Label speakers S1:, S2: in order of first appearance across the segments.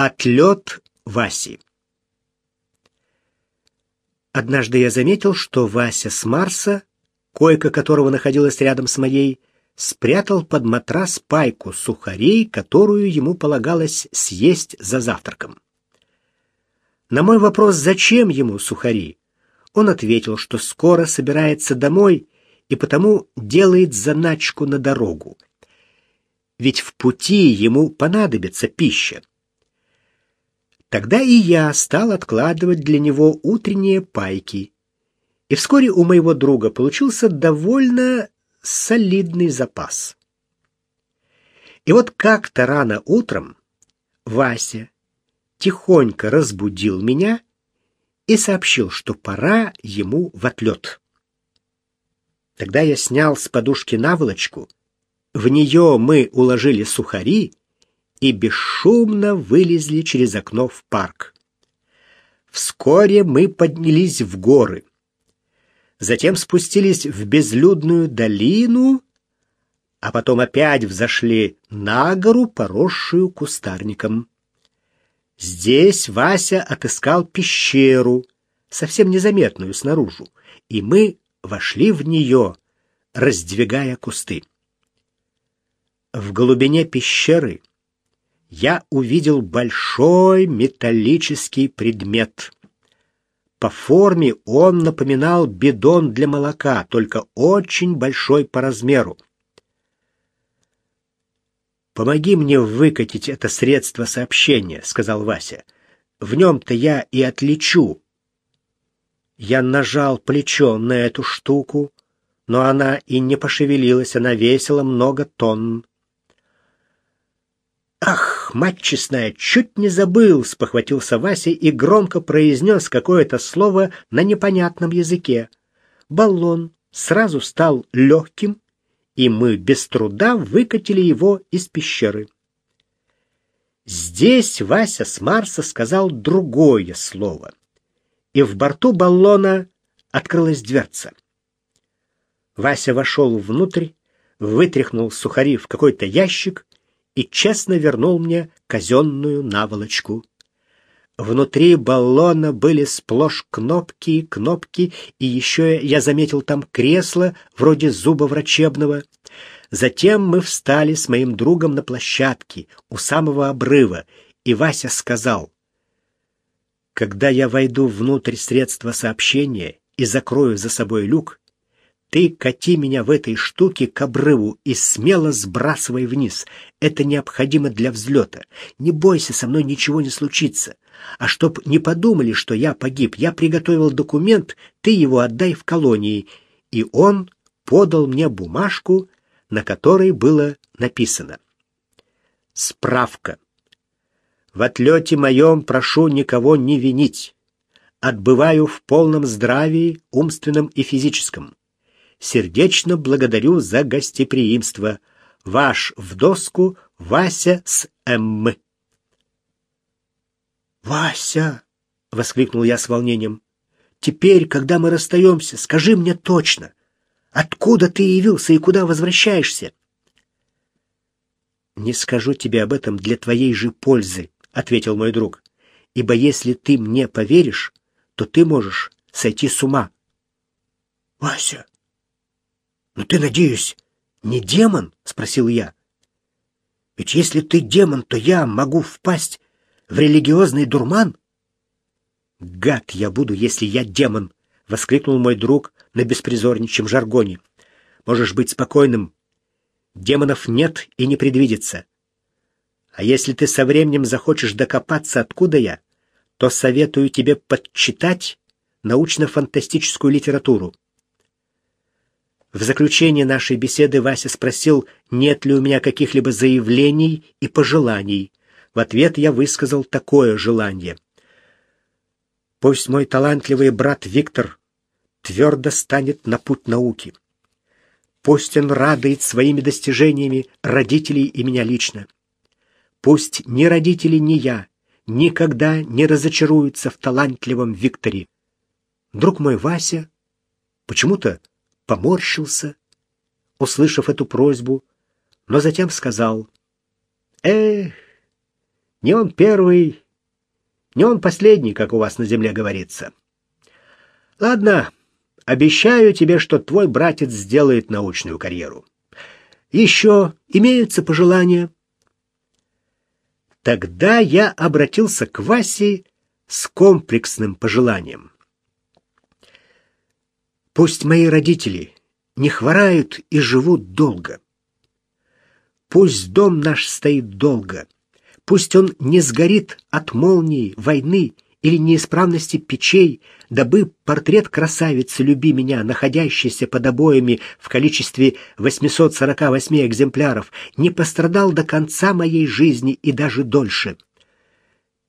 S1: Отлет Васи. Однажды я заметил, что Вася с Марса, койка которого находилась рядом с моей, спрятал под матрас пайку сухарей, которую ему полагалось съесть за завтраком. На мой вопрос, зачем ему сухари, он ответил, что скоро собирается домой и потому делает заначку на дорогу. Ведь в пути ему понадобится пища. Тогда и я стал откладывать для него утренние пайки. И вскоре у моего друга получился довольно солидный запас. И вот как-то рано утром Вася тихонько разбудил меня и сообщил, что пора ему в отлет. Тогда я снял с подушки наволочку, в нее мы уложили сухари и бесшумно вылезли через окно в парк. Вскоре мы поднялись в горы. Затем спустились в безлюдную долину, а потом опять взошли на гору, поросшую кустарником. Здесь Вася отыскал пещеру, совсем незаметную снаружи, и мы вошли в нее, раздвигая кусты. В глубине пещеры я увидел большой металлический предмет. По форме он напоминал бидон для молока, только очень большой по размеру. «Помоги мне выкатить это средство сообщения», — сказал Вася. «В нем-то я и отличу». Я нажал плечом на эту штуку, но она и не пошевелилась, она весила много тонн. «Ах, мать честная, чуть не забыл!» — спохватился Вася и громко произнес какое-то слово на непонятном языке. Баллон сразу стал легким, и мы без труда выкатили его из пещеры. Здесь Вася с Марса сказал другое слово, и в борту баллона открылась дверца. Вася вошел внутрь, вытряхнул сухари в какой-то ящик и честно вернул мне казенную наволочку. Внутри баллона были сплошь кнопки и кнопки, и еще я заметил там кресло, вроде зуба врачебного. Затем мы встали с моим другом на площадке у самого обрыва, и Вася сказал, «Когда я войду внутрь средства сообщения и закрою за собой люк, ты кати меня в этой штуке к обрыву и смело сбрасывай вниз. Это необходимо для взлета. Не бойся, со мной ничего не случится. А чтоб не подумали, что я погиб, я приготовил документ, ты его отдай в колонии. И он подал мне бумажку, на которой было написано. Справка. В отлете моем прошу никого не винить. Отбываю в полном здравии, умственном и физическом сердечно благодарю за гостеприимство. Ваш в доску Вася с М. Вася, воскликнул я с волнением. Теперь, когда мы расстаемся, скажи мне точно, откуда ты явился и куда возвращаешься? Не скажу тебе об этом для твоей же пользы, ответил мой друг. Ибо если ты мне поверишь, то ты можешь сойти с ума. Вася, «Но ты, надеюсь, не демон?» — спросил я. «Ведь если ты демон, то я могу впасть в религиозный дурман?» «Гад я буду, если я демон!» — воскликнул мой друг на беспризорничьем жаргоне. «Можешь быть спокойным. Демонов нет и не предвидится. А если ты со временем захочешь докопаться, откуда я, то советую тебе подчитать научно-фантастическую литературу. В заключение нашей беседы Вася спросил, нет ли у меня каких-либо заявлений и пожеланий. В ответ я высказал такое желание. Пусть мой талантливый брат Виктор твердо станет на путь науки. Пусть он радует своими достижениями родителей и меня лично. Пусть ни родители, ни я никогда не разочаруются в талантливом Викторе. Друг мой Вася почему-то поморщился, услышав эту просьбу, но затем сказал, «Эх, Не он первый, не он последний, как у вас на земле говорится. Ладно, обещаю тебе, что твой братец сделает научную карьеру. Еще имеются пожелания? Тогда я обратился к Васе с комплексным пожеланием. Пусть мои родители не хворают и живут долго. Пусть дом наш стоит долго. Пусть он не сгорит от молнии, войны или неисправности печей, дабы портрет красавицы «Люби меня», находящийся под обоями в количестве 848 экземпляров, не пострадал до конца моей жизни и даже дольше.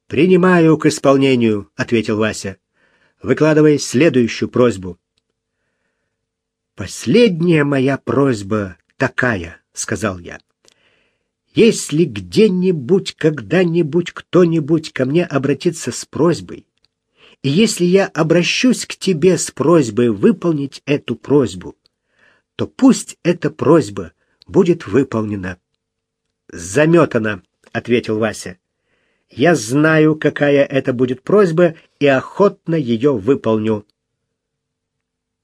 S1: «Принимаю к исполнению», — ответил Вася, выкладывая следующую просьбу. «Последняя моя просьба такая», — сказал я. Если где-нибудь, когда-нибудь кто-нибудь ко мне обратится с просьбой, и если я обращусь к тебе с просьбой выполнить эту просьбу, то пусть эта просьба будет выполнена. Заметана, ответил Вася. Я знаю, какая это будет просьба, и охотно ее выполню.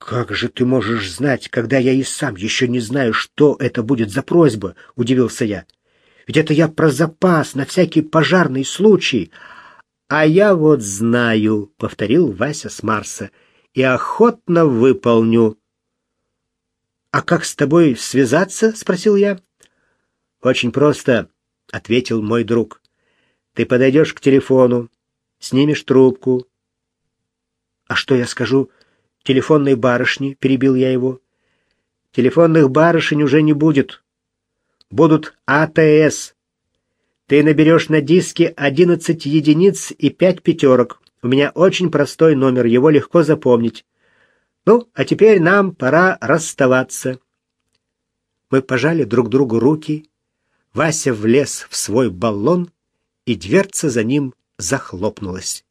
S1: Как же ты можешь знать, когда я и сам еще не знаю, что это будет за просьба, удивился я. Ведь это я про запас на всякий пожарный случай. А я вот знаю, повторил Вася с Марса, и охотно выполню. А как с тобой связаться? спросил я. Очень просто, ответил мой друг. Ты подойдешь к телефону, снимешь трубку. А что я скажу телефонной барышне? перебил я его. Телефонных барышень уже не будет будут АТС. Ты наберешь на диске 11 единиц и 5 пятерок. У меня очень простой номер, его легко запомнить. Ну, а теперь нам пора расставаться. Мы пожали друг другу руки. Вася влез в свой баллон, и дверца за ним захлопнулась.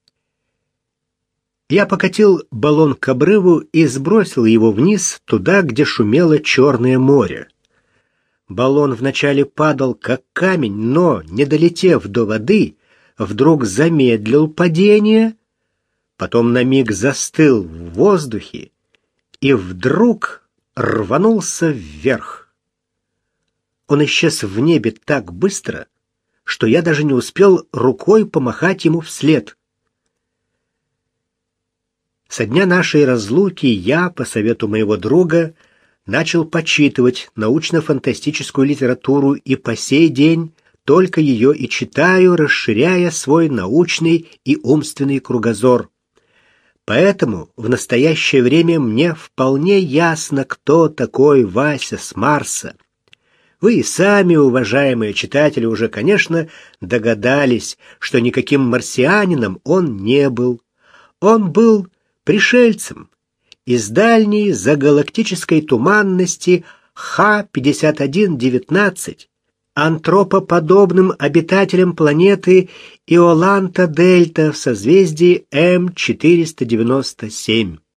S1: Я покатил баллон к обрыву и сбросил его вниз, туда, где шумело Черное море. Баллон вначале падал как камень, но, не долетев до воды, вдруг замедлил падение, потом на миг застыл в воздухе и вдруг рванулся вверх. Он исчез в небе так быстро, что я даже не успел рукой помахать ему вслед. Со дня нашей разлуки я, по совету моего друга, начал почитывать научно-фантастическую литературу и по сей день только ее и читаю, расширяя свой научный и умственный кругозор. Поэтому в настоящее время мне вполне ясно, кто такой Вася с Марса. Вы и сами, уважаемые читатели, уже, конечно, догадались, что никаким марсианином он не был. Он был пришельцем, из дальней загалактической туманности Х-5119, антропоподобным обитателем планеты Иоланта-Дельта в созвездии М497.